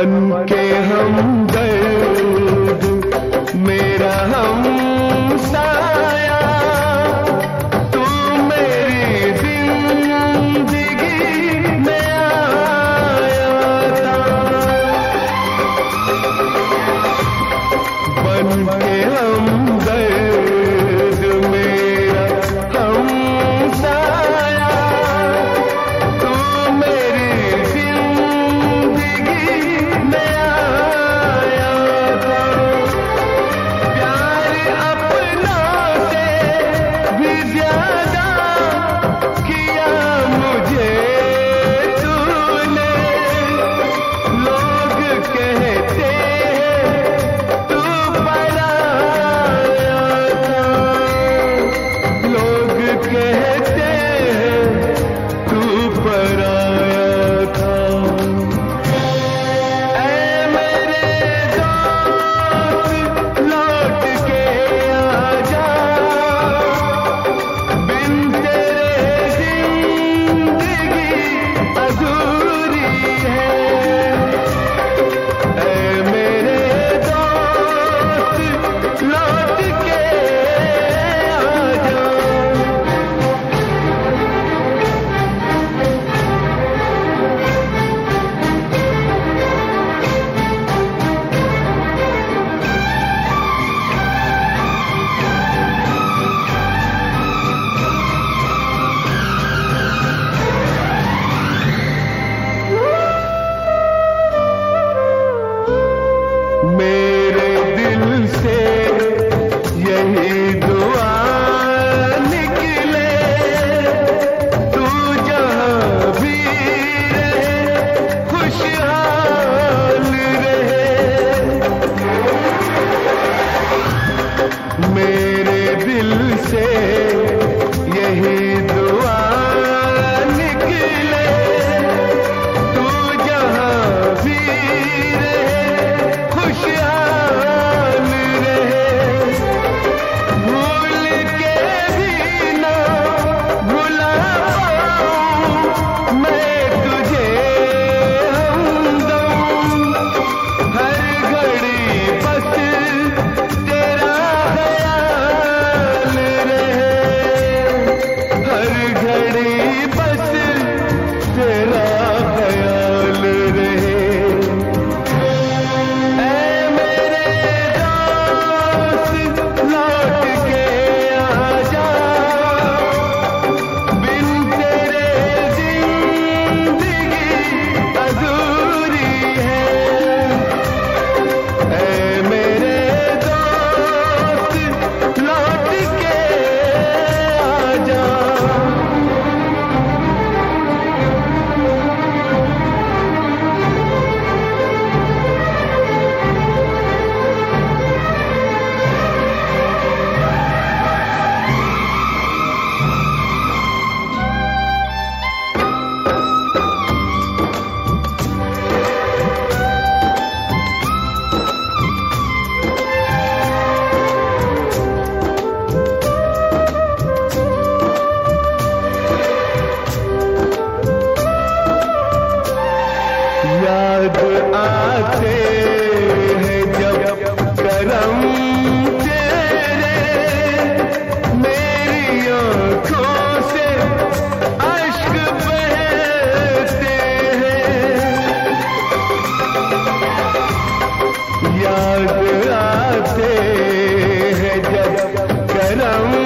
बन के हम दर्द मेरा हम सा down.